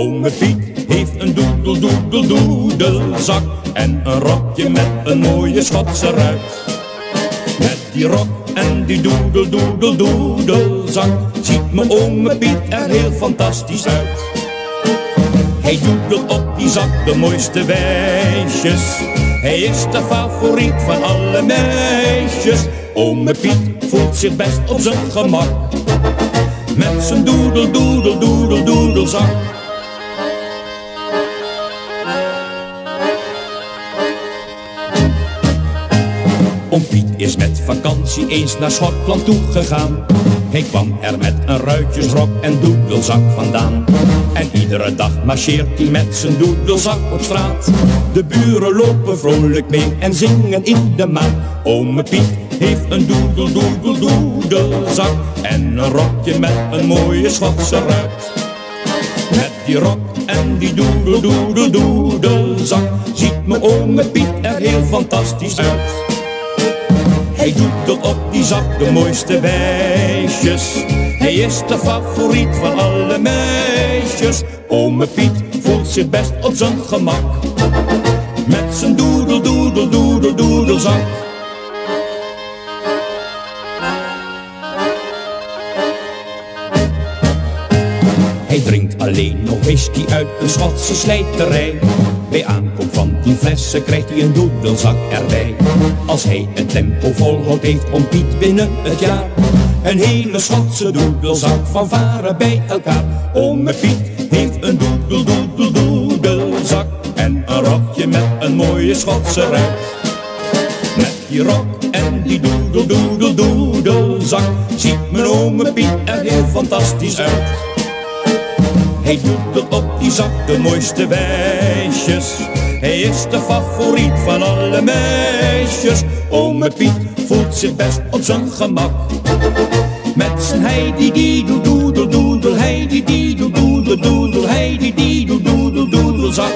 Ome Piet heeft een doedel doedel doedelzak en een rokje met een mooie Schotse ruit. Met die rok en die doedel doedel doedelzak ziet mijn ome Piet er heel fantastisch uit. Hij doedelt op die zak de mooiste wijsjes. Hij is de favoriet van alle meisjes. Ome Piet voelt zich best op zijn gemak. Met zijn doedel, doedel, doedel, doedelzak. Oom Piet is met vakantie eens naar Schotland toegegaan. Hij kwam er met een ruitjesrok en doedelzak vandaan. En iedere dag marcheert hij met zijn doedelzak op straat. De buren lopen vrolijk mee en zingen in de maat. Ome Piet heeft een doedel, doedel, doedelzak. En een rokje met een mooie Schotse ruit. Met die rok en die doedel, doedel, doedelzak Ziet mijn ome Piet er heel fantastisch uit Hij doet op die zak de mooiste wijsjes. Hij is de favoriet van alle meisjes. Ome Piet voelt zich best op zijn gemak. Met zijn doedel, doedel, doedel, doedelzak. Hij drinkt alleen nog whisky uit een Schotse slijterij. Bij aankomst van flessen krijgt hij een doedelzak erbij. Als hij een tempo volhoudt heeft om Piet binnen het jaar. Een hele Schotse doedelzak van varen bij elkaar. Ome Piet heeft een doedel, doedel, doedelzak. En een rokje met een mooie Schotse ruit. Met die rok en die doedel, doedel, doedelzak. Ziet mijn ome Piet er heel fantastisch uit. Hij doet op die zak de mooiste wijsjes. Hij is de favoriet van alle meisjes. Ome Piet voelt zich best op zijn gemak. Met zijn heidi diedel doedel doedel, heidi diedel doedel doedel, heidi doedel doedel zak.